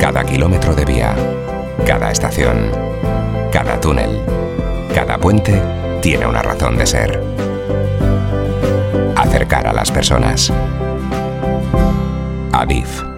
Cada kilómetro de vía, cada estación, cada túnel, cada puente tiene una razón de ser. Acercar a las personas. Adif.